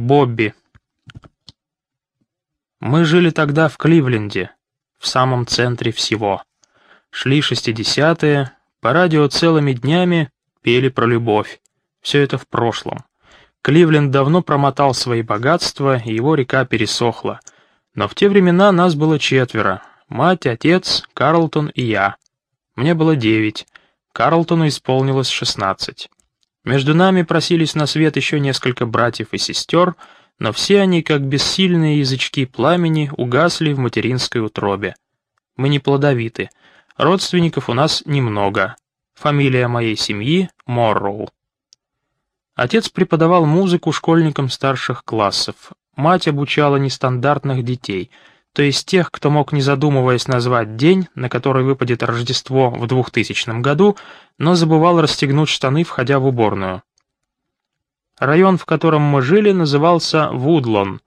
Бобби. Мы жили тогда в Кливленде, в самом центре всего. Шли шестидесятые, по радио целыми днями пели про любовь. Все это в прошлом. Кливленд давно промотал свои богатства, и его река пересохла. Но в те времена нас было четверо. Мать, отец, Карлтон и я. Мне было девять. Карлтону исполнилось шестнадцать. Между нами просились на свет еще несколько братьев и сестер, но все они, как бессильные язычки пламени, угасли в материнской утробе. Мы не плодовиты. Родственников у нас немного. Фамилия моей семьи — Морроу. Отец преподавал музыку школьникам старших классов. Мать обучала нестандартных детей — то есть тех, кто мог, не задумываясь, назвать день, на который выпадет Рождество в 2000 году, но забывал расстегнуть штаны, входя в уборную. Район, в котором мы жили, назывался Вудлон.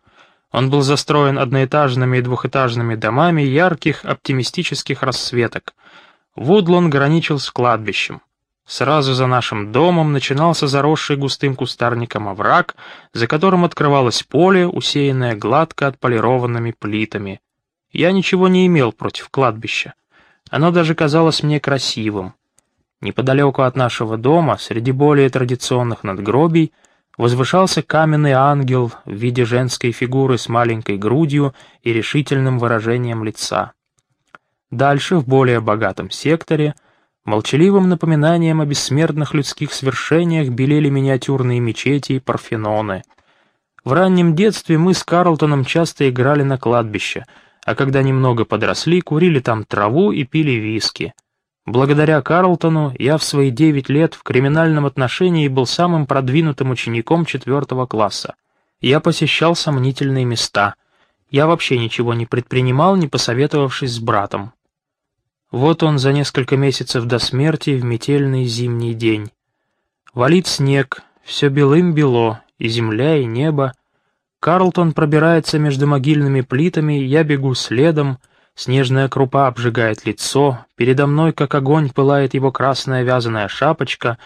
Он был застроен одноэтажными и двухэтажными домами ярких, оптимистических расцветок. Вудлон граничил с кладбищем. Сразу за нашим домом начинался заросший густым кустарником овраг, за которым открывалось поле, усеянное гладко отполированными плитами. Я ничего не имел против кладбища. Оно даже казалось мне красивым. Неподалеку от нашего дома, среди более традиционных надгробий, возвышался каменный ангел в виде женской фигуры с маленькой грудью и решительным выражением лица. Дальше, в более богатом секторе, Молчаливым напоминанием о бессмертных людских свершениях белели миниатюрные мечети и парфеноны. В раннем детстве мы с Карлтоном часто играли на кладбище, а когда немного подросли, курили там траву и пили виски. Благодаря Карлтону я в свои девять лет в криминальном отношении был самым продвинутым учеником четвертого класса. Я посещал сомнительные места. Я вообще ничего не предпринимал, не посоветовавшись с братом. Вот он за несколько месяцев до смерти в метельный зимний день. Валит снег, все белым-бело, и земля, и небо. Карлтон пробирается между могильными плитами, я бегу следом, снежная крупа обжигает лицо, передо мной, как огонь, пылает его красная вязаная шапочка,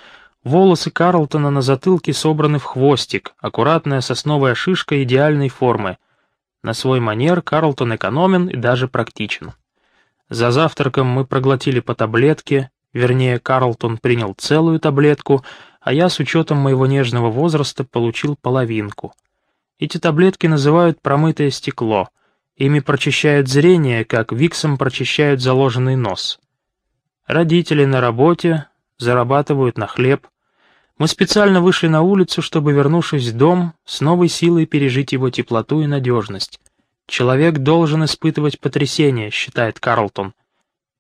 волосы Карлтона на затылке собраны в хвостик, аккуратная сосновая шишка идеальной формы. На свой манер Карлтон экономен и даже практичен. За завтраком мы проглотили по таблетке, вернее, Карлтон принял целую таблетку, а я с учетом моего нежного возраста получил половинку. Эти таблетки называют промытое стекло. Ими прочищают зрение, как виксом прочищают заложенный нос. Родители на работе, зарабатывают на хлеб. Мы специально вышли на улицу, чтобы, вернувшись в дом, с новой силой пережить его теплоту и надежность. Человек должен испытывать потрясение, считает Карлтон.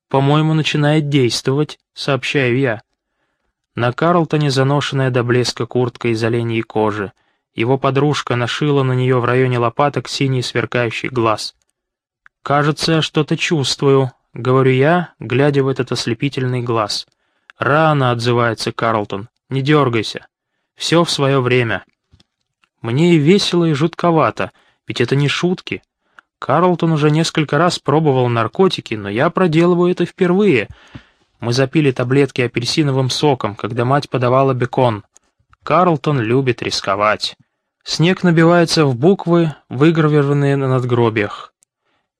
По-моему, начинает действовать, сообщаю я. На Карлтоне заношенная до блеска куртка из оленьей кожи. Его подружка нашила на нее в районе лопаток синий сверкающий глаз. «Кажется, я что-то чувствую», — говорю я, глядя в этот ослепительный глаз. «Рано», — отзывается Карлтон, — «не дергайся. Все в свое время». Мне и весело, и жутковато, ведь это не шутки. Карлтон уже несколько раз пробовал наркотики, но я проделываю это впервые. Мы запили таблетки апельсиновым соком, когда мать подавала бекон. Карлтон любит рисковать. Снег набивается в буквы, выгравированные на надгробиях.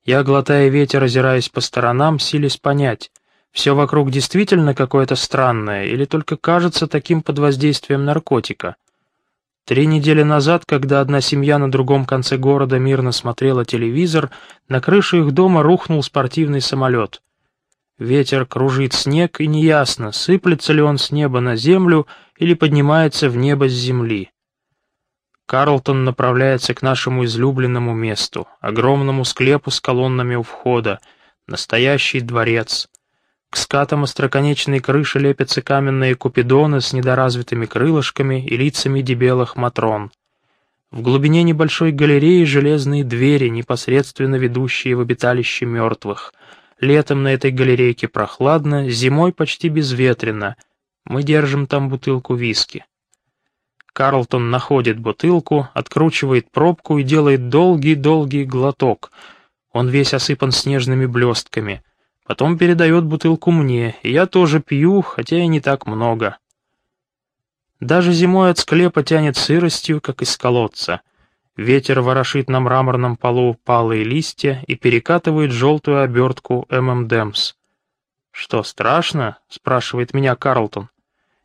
Я, глотая ветер, озираясь по сторонам, силясь понять, все вокруг действительно какое-то странное или только кажется таким под воздействием наркотика. Три недели назад, когда одна семья на другом конце города мирно смотрела телевизор, на крышу их дома рухнул спортивный самолет. Ветер кружит снег, и неясно, сыплется ли он с неба на землю или поднимается в небо с земли. Карлтон направляется к нашему излюбленному месту, огромному склепу с колоннами у входа, настоящий дворец. К скатам остроконечной крыши лепятся каменные купидоны с недоразвитыми крылышками и лицами дебелых матрон. В глубине небольшой галереи железные двери, непосредственно ведущие в обиталище мертвых. Летом на этой галерейке прохладно, зимой почти безветренно. Мы держим там бутылку виски. Карлтон находит бутылку, откручивает пробку и делает долгий-долгий глоток. Он весь осыпан снежными блестками. Потом передает бутылку мне, и я тоже пью, хотя и не так много. Даже зимой от склепа тянет сыростью, как из колодца. Ветер ворошит на мраморном полу палые листья и перекатывает желтую обертку ММДМС. «Что, страшно?» — спрашивает меня Карлтон.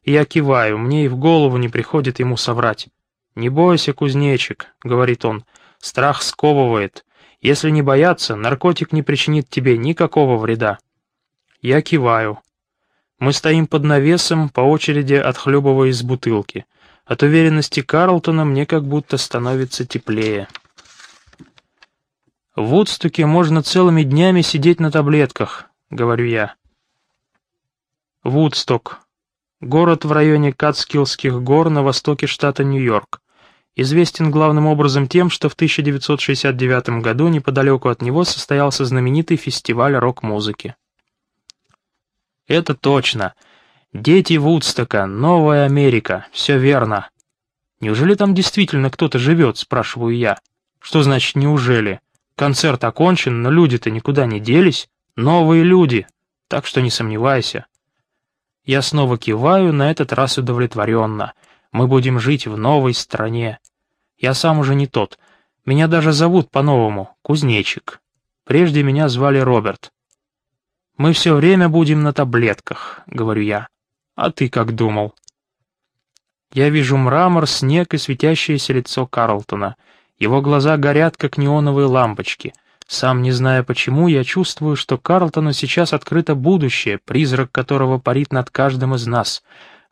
Я киваю, мне и в голову не приходит ему соврать. «Не бойся, кузнечик», — говорит он, — «страх сковывает. Если не бояться, наркотик не причинит тебе никакого вреда». Я киваю. Мы стоим под навесом, по очереди отхлебывая из бутылки. От уверенности Карлтона мне как будто становится теплее. В Вудстуке можно целыми днями сидеть на таблетках, говорю я. Вудсток. Город в районе Катскиллских гор на востоке штата Нью-Йорк. Известен главным образом тем, что в 1969 году неподалеку от него состоялся знаменитый фестиваль рок-музыки. Это точно. Дети Вудстока, Новая Америка, все верно. Неужели там действительно кто-то живет, спрашиваю я. Что значит «неужели»? Концерт окончен, но люди-то никуда не делись. Новые люди, так что не сомневайся. Я снова киваю, на этот раз удовлетворенно. Мы будем жить в новой стране. Я сам уже не тот. Меня даже зовут по-новому, Кузнечик. Прежде меня звали Роберт. «Мы все время будем на таблетках», — говорю я. А ты как думал?» Я вижу мрамор, снег и светящееся лицо Карлтона. Его глаза горят, как неоновые лампочки. Сам не зная почему, я чувствую, что Карлтону сейчас открыто будущее, призрак которого парит над каждым из нас.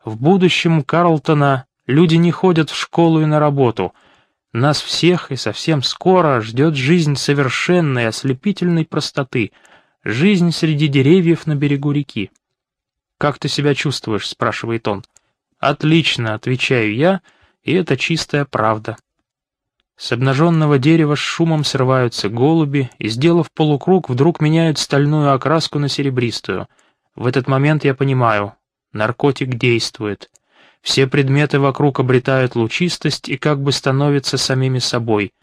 В будущем Карлтона люди не ходят в школу и на работу. Нас всех и совсем скоро ждет жизнь совершенной, ослепительной простоты, жизнь среди деревьев на берегу реки. «Как ты себя чувствуешь?» — спрашивает он. «Отлично», — отвечаю я, и это чистая правда. С обнаженного дерева с шумом срываются голуби и, сделав полукруг, вдруг меняют стальную окраску на серебристую. В этот момент я понимаю, наркотик действует. Все предметы вокруг обретают лучистость и как бы становятся самими собой.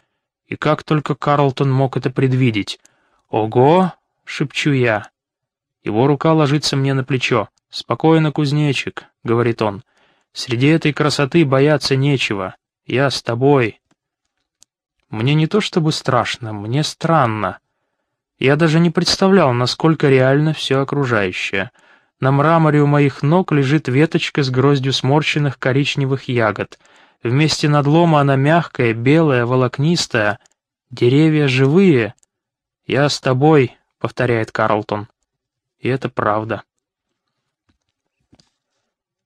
И как только Карлтон мог это предвидеть? «Ого!» — шепчу я. Его рука ложится мне на плечо. «Спокойно, кузнечик», — говорит он. «Среди этой красоты бояться нечего. Я с тобой». Мне не то чтобы страшно, мне странно. Я даже не представлял, насколько реально все окружающее. На мраморе у моих ног лежит веточка с гроздью сморщенных коричневых ягод. Вместе надлома она мягкая, белая, волокнистая. Деревья живые. «Я с тобой», — повторяет Карлтон. И это правда.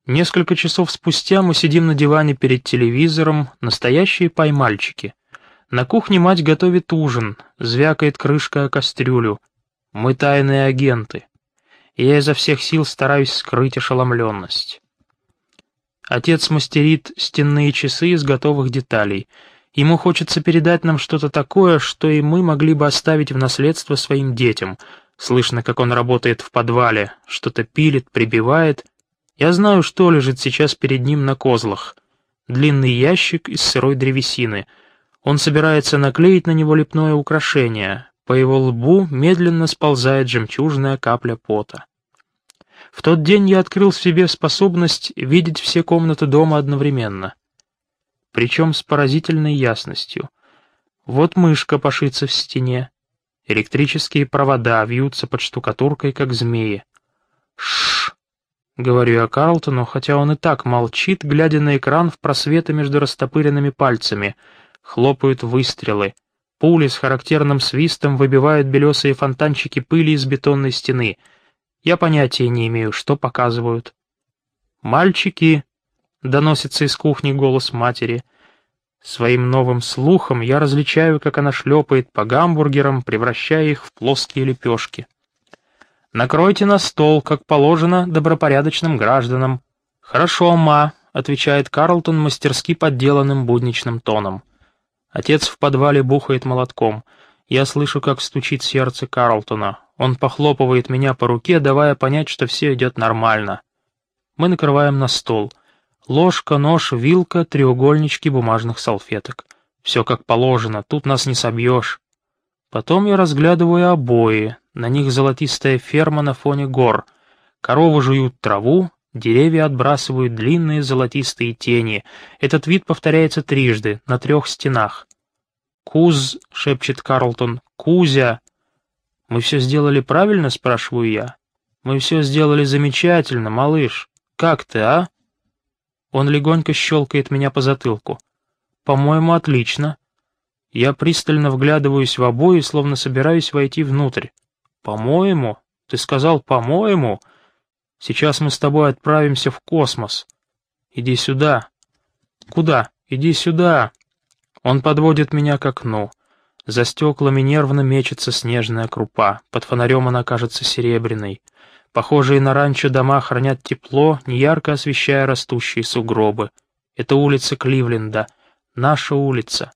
Несколько часов спустя мы сидим на диване перед телевизором, настоящие поймальчики. На кухне мать готовит ужин, звякает крышка о кастрюлю. Мы тайные агенты. И я изо всех сил стараюсь скрыть ошеломленность. Отец мастерит стенные часы из готовых деталей. Ему хочется передать нам что-то такое, что и мы могли бы оставить в наследство своим детям. Слышно, как он работает в подвале, что-то пилит, прибивает — я знаю, что лежит сейчас перед ним на козлах. Длинный ящик из сырой древесины. Он собирается наклеить на него лепное украшение. По его лбу медленно сползает жемчужная капля пота. В тот день я открыл в себе способность видеть все комнаты дома одновременно. Причем с поразительной ясностью. Вот мышка пошится в стене. Электрические провода вьются под штукатуркой, как змеи. Шш! Говорю я Карлтону, хотя он и так молчит, глядя на экран в просветы между растопыренными пальцами. Хлопают выстрелы. Пули с характерным свистом выбивают белесые фонтанчики пыли из бетонной стены. Я понятия не имею, что показывают. «Мальчики!» — доносится из кухни голос матери. Своим новым слухом я различаю, как она шлепает по гамбургерам, превращая их в плоские лепешки. Накройте на стол, как положено добропорядочным гражданам». «Хорошо, ма», — отвечает Карлтон мастерски подделанным будничным тоном. Отец в подвале бухает молотком. Я слышу, как стучит сердце Карлтона. Он похлопывает меня по руке, давая понять, что все идет нормально. Мы накрываем на стол. Ложка, нож, вилка, треугольнички бумажных салфеток. Все как положено, тут нас не собьешь. Потом я разглядываю обои, на них золотистая ферма на фоне гор. Коровы жуют траву, деревья отбрасывают длинные золотистые тени. Этот вид повторяется трижды, на трех стенах. «Куз», — шепчет Карлтон, — «Кузя». «Мы все сделали правильно?» — спрашиваю я. «Мы все сделали замечательно, малыш. Как ты, а?» Он легонько щелкает меня по затылку. «По-моему, отлично». Я пристально вглядываюсь в обои, словно собираюсь войти внутрь. «По-моему? Ты сказал «по-моему»?» Сейчас мы с тобой отправимся в космос. Иди сюда. Куда? Иди сюда. Он подводит меня к окну. За стеклами нервно мечется снежная крупа, под фонарем она кажется серебряной. Похожие на ранчо дома хранят тепло, неярко освещая растущие сугробы. Это улица Кливленда, наша улица.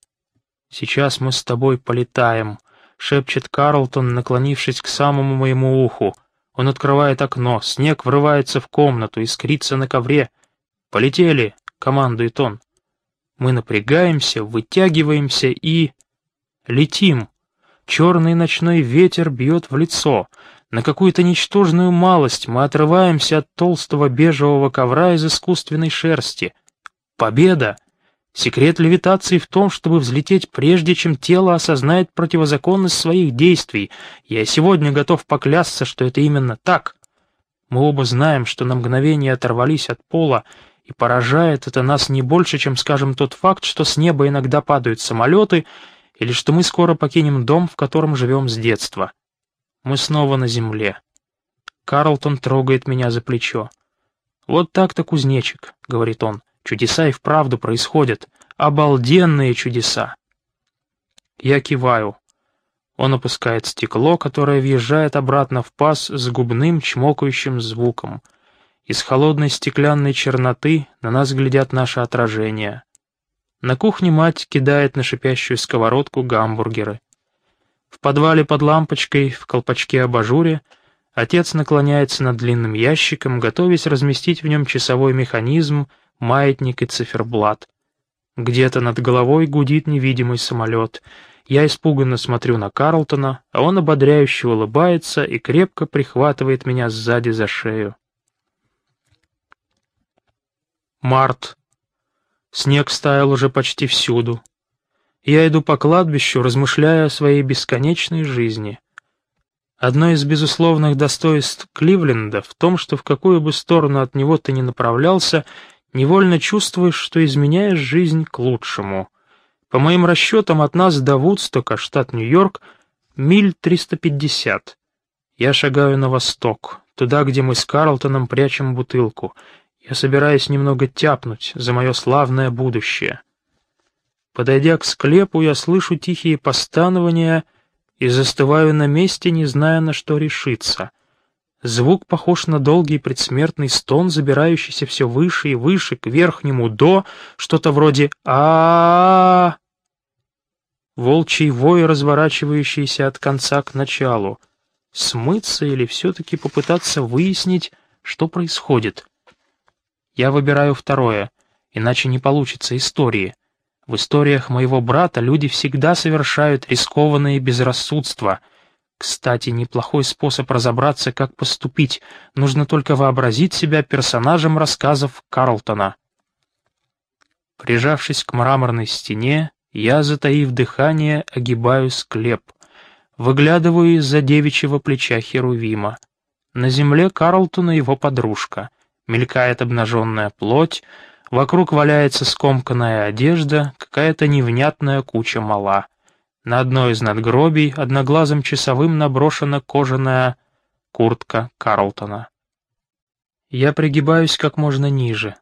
«Сейчас мы с тобой полетаем», — шепчет Карлтон, наклонившись к самому моему уху. Он открывает окно, снег врывается в комнату, искрится на ковре. «Полетели», — командует он. Мы напрягаемся, вытягиваемся и... Летим. Черный ночной ветер бьет в лицо. На какую-то ничтожную малость мы отрываемся от толстого бежевого ковра из искусственной шерсти. Победа! Секрет левитации в том, чтобы взлететь прежде, чем тело осознает противозаконность своих действий. Я сегодня готов поклясться, что это именно так. Мы оба знаем, что на мгновение оторвались от пола и поражает это нас не больше, чем, скажем, тот факт, что с неба иногда падают самолеты, или что мы скоро покинем дом, в котором живем с детства. Мы снова на земле. Карлтон трогает меня за плечо. «Вот так-то, кузнечик», — говорит он, — «чудеса и вправду происходят. Обалденные чудеса». Я киваю. Он опускает стекло, которое въезжает обратно в паз с губным чмокающим звуком — из холодной стеклянной черноты на нас глядят наши отражения. На кухне мать кидает на шипящую сковородку гамбургеры. В подвале под лампочкой, в колпачке абажуре, отец наклоняется над длинным ящиком, готовясь разместить в нем часовой механизм, маятник и циферблат. Где-то над головой гудит невидимый самолет. Я испуганно смотрю на Карлтона, а он ободряюще улыбается и крепко прихватывает меня сзади за шею. Март. Снег стаял уже почти всюду. Я иду по кладбищу, размышляя о своей бесконечной жизни. Одно из безусловных достоинств Кливленда в том, что в какую бы сторону от него ты ни направлялся, невольно чувствуешь, что изменяешь жизнь к лучшему. По моим расчетам, от нас до Вудстока, штат Нью-Йорк, миль 350. Я шагаю на восток, туда, где мы с Карлтоном прячем бутылку — я собираюсь немного тяпнуть за мое славное будущее. Подойдя к склепу, я слышу тихие постанования и застываю на месте, не зная, на что решиться. Звук похож на долгий предсмертный стон, забирающийся все выше и выше, к верхнему «до», что-то вроде а, Волчий вой, разворачивающийся от конца к началу. Смыться или все-таки попытаться выяснить, что происходит? Я выбираю второе, иначе не получится истории. В историях моего брата люди всегда совершают рискованные безрассудства. Кстати, неплохой способ разобраться, как поступить. Нужно только вообразить себя персонажем рассказов Карлтона. Прижавшись к мраморной стене, я, затаив дыхание, огибаю склеп. Выглядываю из-за девичьего плеча Херувима. На земле Карлтона его подружка мелькает обнаженная плоть, вокруг валяется скомканная одежда, какая-то невнятная куча мала. На одной из надгробий одноглазым часовым наброшена кожаная куртка Карлтона. Я пригибаюсь как можно ниже.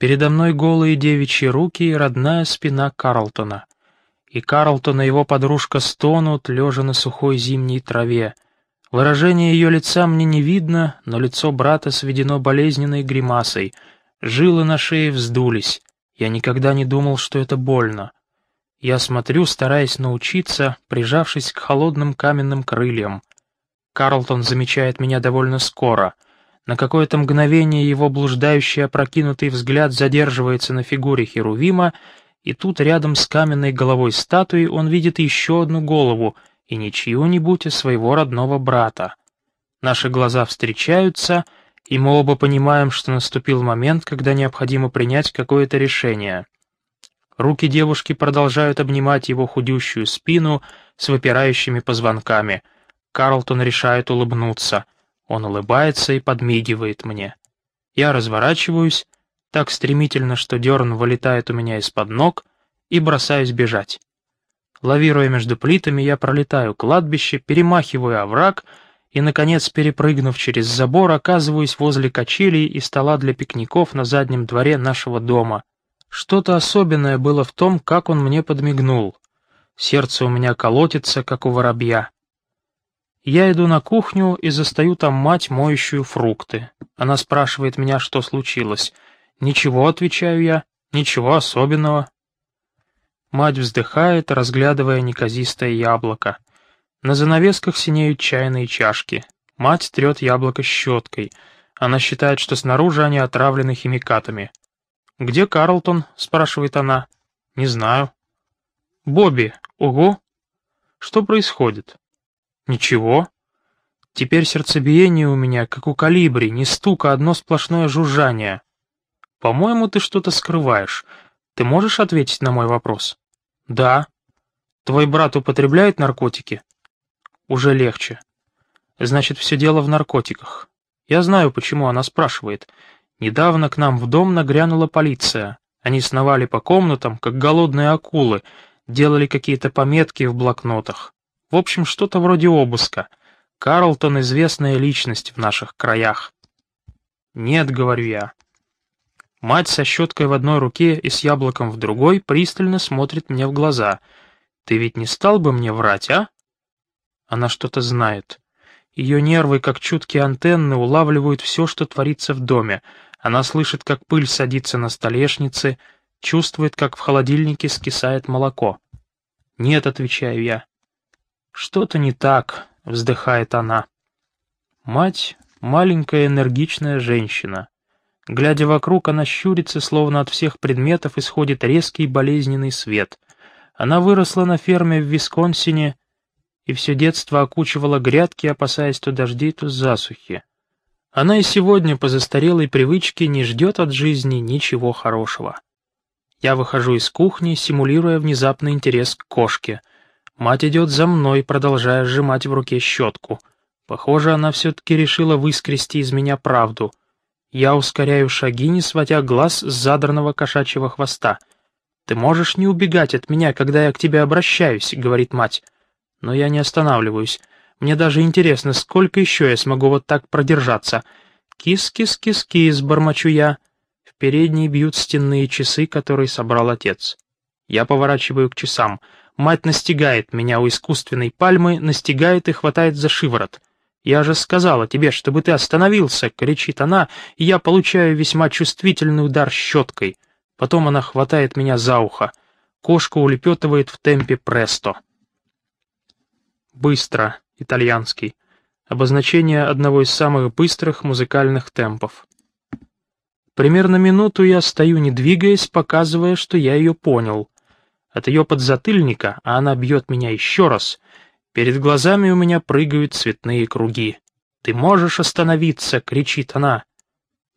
Передо мной голые девичьи руки и родная спина Карлтона. И Карлтон и его подружка стонут, лежа на сухой зимней траве — Выражение ее лица мне не видно, но лицо брата сведено болезненной гримасой. Жилы на шее вздулись. Я никогда не думал, что это больно. Я смотрю, стараясь научиться, прижавшись к холодным каменным крыльям. Карлтон замечает меня довольно скоро. На какое-то мгновение его блуждающий опрокинутый взгляд задерживается на фигуре Херувима, и тут рядом с каменной головой статуи он видит еще одну голову — и не чью-нибудь, а своего родного брата. Наши глаза встречаются, и мы оба понимаем, что наступил момент, когда необходимо принять какое-то решение. Руки девушки продолжают обнимать его худющую спину с выпирающими позвонками. Карлтон решает улыбнуться. Он улыбается и подмигивает мне. Я разворачиваюсь, так стремительно, что дерн вылетает у меня из-под ног, и бросаюсь бежать. Лавируя между плитами, я пролетаю кладбище, перемахиваю овраг и, наконец, перепрыгнув через забор, оказываюсь возле качелей и стола для пикников на заднем дворе нашего дома. Что-то особенное было в том, как он мне подмигнул. Сердце у меня колотится, как у воробья. Я иду на кухню и застаю там мать, моющую фрукты. Она спрашивает меня, что случилось. «Ничего», — отвечаю я, — «ничего особенного». Мать вздыхает, разглядывая неказистое яблоко. На занавесках синеют чайные чашки. Мать трет яблоко щеткой. Она считает, что снаружи они отравлены химикатами. «Где Карлтон?» — спрашивает она. «Не знаю». «Бобби, ого!» «Что происходит?» «Ничего». Теперь сердцебиение у меня, как у калибри, не стука, одно сплошное жужжание. «По-моему, ты что-то скрываешь. Ты можешь ответить на мой вопрос?» «Да». «Твой брат употребляет наркотики?» «Уже легче». «Значит, все дело в наркотиках. Я знаю, почему она спрашивает. Недавно к нам в дом нагрянула полиция. Они сновали по комнатам, как голодные акулы, делали какие-то пометки в блокнотах. В общем, что-то вроде обыска. Карлтон — известная личность в наших краях». «Нет», — говорю я. Мать со щеткой в одной руке и с яблоком в другой пристально смотрит мне в глаза. «Ты ведь не стал бы мне врать, а?» Она что-то знает. Ее нервы, как чуткие антенны, улавливают все, что творится в доме. Она слышит, как пыль садится на столешнице, чувствует, как в холодильнике скисает молоко. «Нет», — отвечаю я. «Что-то не так», — вздыхает она. Мать — маленькая энергичная женщина. Глядя вокруг, она щурится, словно от всех предметов исходит резкий болезненный свет. Она выросла на ферме в Висконсине и все детство окучивала грядки, опасаясь то дождей, то засухи. Она и сегодня по застарелой привычке не ждет от жизни ничего хорошего. Я выхожу из кухни, симулируя внезапный интерес к кошке. Мать идет за мной, продолжая сжимать в руке щетку. Похоже, она все-таки решила выскрести из меня правду — я ускоряю шаги, не сводя глаз с задранного кошачьего хвоста. «Ты можешь не убегать от меня, когда я к тебе обращаюсь», — говорит мать. Но я не останавливаюсь. Мне даже интересно, сколько еще я смогу вот так продержаться. «Кис-кис-кис-кис», — бормочу я. В передней бьют стенные часы, которые собрал отец. Я поворачиваю к часам. Мать настигает меня у искусственной пальмы, настигает и хватает за шиворот. «Я же сказала тебе, чтобы ты остановился!» — кричит она, и я получаю весьма чувствительный удар щеткой. Потом она хватает меня за ухо. Кошка улепетывает в темпе престо. «Быстро» — итальянский. Обозначение одного из самых быстрых музыкальных темпов. Примерно минуту я стою, не двигаясь, показывая, что я ее понял. От ее подзатыльника, а она бьет меня еще раз — Перед глазами у меня прыгают цветные круги. «Ты можешь остановиться!» — кричит она.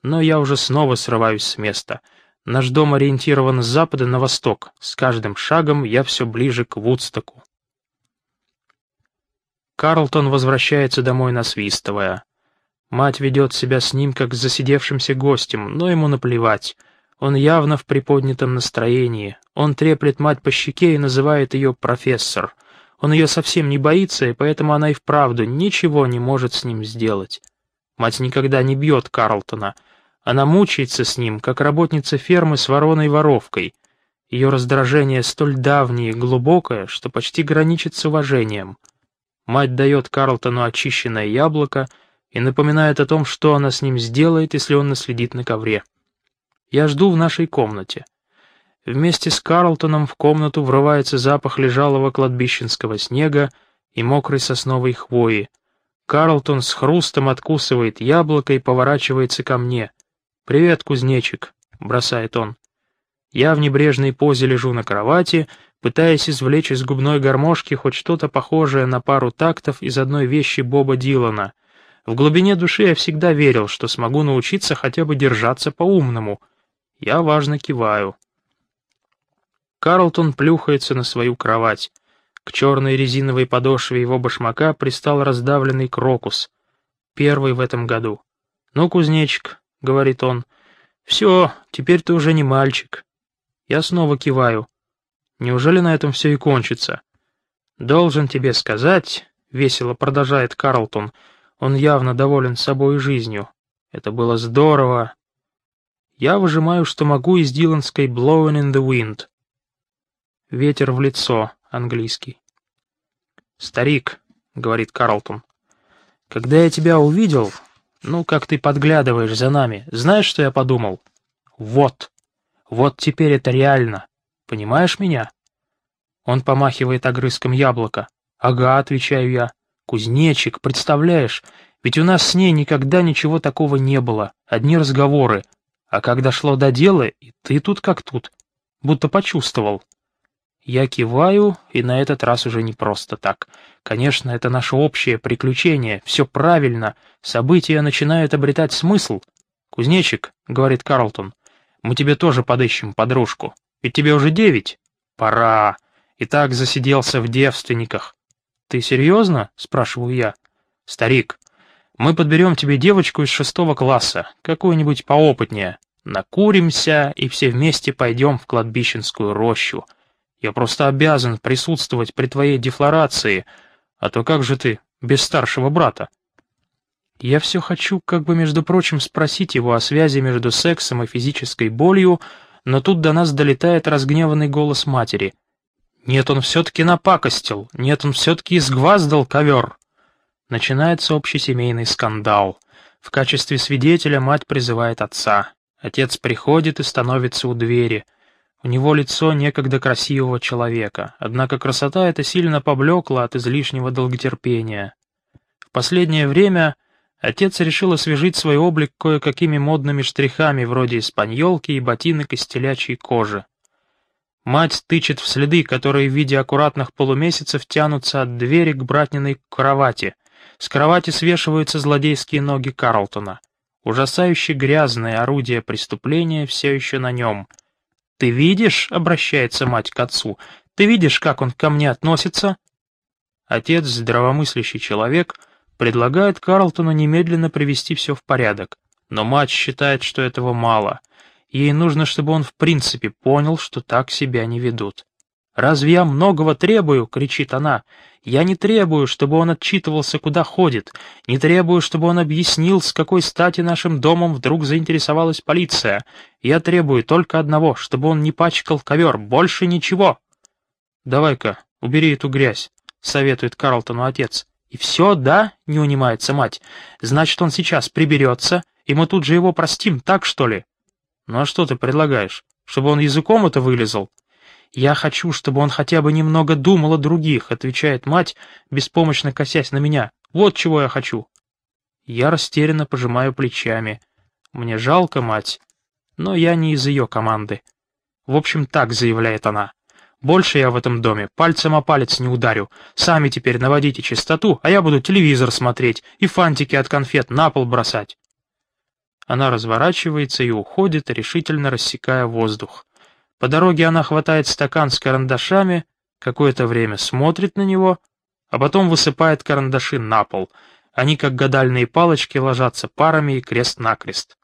Но я уже снова срываюсь с места. Наш дом ориентирован с запада на восток. С каждым шагом я все ближе к Вудстоку. Карлтон возвращается домой насвистывая. Мать ведет себя с ним, как с засидевшимся гостем, но ему наплевать. Он явно в приподнятом настроении. Он треплет мать по щеке и называет ее «профессор». Он ее совсем не боится, и поэтому она и вправду ничего не может с ним сделать. Мать никогда не бьет Карлтона. Она мучается с ним, как работница фермы с вороной-воровкой. Ее раздражение столь давнее и глубокое, что почти граничит с уважением. Мать дает Карлтону очищенное яблоко и напоминает о том, что она с ним сделает, если он наследит на ковре. Я жду в нашей комнате. Вместе с Карлтоном в комнату врывается запах лежалого кладбищенского снега и мокрой сосновой хвои. Карлтон с хрустом откусывает яблоко и поворачивается ко мне. «Привет, кузнечик», — бросает он. Я в небрежной позе лежу на кровати, пытаясь извлечь из губной гармошки хоть что-то похожее на пару тактов из одной вещи Боба Дилана. В глубине души я всегда верил, что смогу научиться хотя бы держаться по-умному. Я важно киваю. Карлтон плюхается на свою кровать. К черной резиновой подошве его башмака пристал раздавленный крокус. Первый в этом году. «Ну, кузнечик», — говорит он, — «все, теперь ты уже не мальчик». Я снова киваю. Неужели на этом все и кончится? «Должен тебе сказать», — весело продолжает Карлтон, — он явно доволен собой и жизнью. Это было здорово. Я выжимаю, что могу из диланской «Blowing in the Wind». Ветер в лицо, английский. «Старик», — говорит Карлтон, — «когда я тебя увидел, ну, как ты подглядываешь за нами, знаешь, что я подумал? Вот, вот теперь это реально, понимаешь меня?» Он помахивает огрызком яблока. «Ага», — отвечаю я. «Кузнечик, представляешь, ведь у нас с ней никогда ничего такого не было, одни разговоры. А когда шло до дела, и ты тут как тут, будто почувствовал». Я киваю, и на этот раз уже не просто так. Конечно, это наше общее приключение, все правильно, события начинают обретать смысл. «Кузнечик», — говорит Карлтон, — «мы тебе тоже подыщем подружку, ведь тебе уже девять. Пора. И так засиделся в девственниках». «Ты серьезно?» — спрашиваю я. «Старик, мы подберем тебе девочку из шестого класса, какую-нибудь поопытнее. Накуримся и все вместе пойдем в кладбищенскую рощу». Я просто обязан присутствовать при твоей дефлорации, а то как же ты без старшего брата?» Я все хочу, как бы, между прочим, спросить его о связи между сексом и физической болью, но тут до нас долетает разгневанный голос матери. «Нет, он все-таки напакостил! Нет, он все-таки изгваздал ковер!» Начинается общий семейный скандал. В качестве свидетеля мать призывает отца. Отец приходит и становится у двери — у него лицо некогда красивого человека, однако красота эта сильно поблекла от излишнего долготерпения. В последнее время отец решил освежить свой облик кое-какими модными штрихами вроде испаньолки и ботинок из телячьей кожи. Мать тычет в следы, которые в виде аккуратных полумесяцев тянутся от двери к братниной кровати. С кровати свешиваются злодейские ноги Карлтона. Ужасающе грязное орудие преступления все еще на нем — «Ты видишь?» — обращается мать к отцу. «Ты видишь, как он ко мне относится?» Отец, здравомыслящий человек, предлагает Карлтону немедленно привести все в порядок, но мать считает, что этого мало. Ей нужно, чтобы он в принципе понял, что так себя не ведут. «Разве я многого требую?» — кричит она. «Я не требую, чтобы он отчитывался, куда ходит. Не требую, чтобы он объяснил, с какой стати нашим домом вдруг заинтересовалась полиция. Я требую только одного, чтобы он не пачкал ковер, больше ничего». «Давай-ка, убери эту грязь», — советует Карлтону отец. «И все, да?» — не унимается мать. «Значит, он сейчас приберется, и мы тут же его простим, так что ли?» «Ну а что ты предлагаешь? Чтобы он языком это вылезал?» «Я хочу, чтобы он хотя бы немного думал о других», — отвечает мать, беспомощно косясь на меня. «Вот чего я хочу». Я растерянно пожимаю плечами. Мне жалко мать, но я не из ее команды. В общем, так заявляет она. Больше я в этом доме пальцем о палец не ударю. Сами теперь наводите чистоту, а я буду телевизор смотреть и фантики от конфет на пол бросать. Она разворачивается и уходит, решительно рассекая воздух. По дороге она хватает стакан с карандашами, какое-то время смотрит на него, а потом высыпает карандаши на пол. Они, как гадальные палочки, ложатся парами и крест-накрест.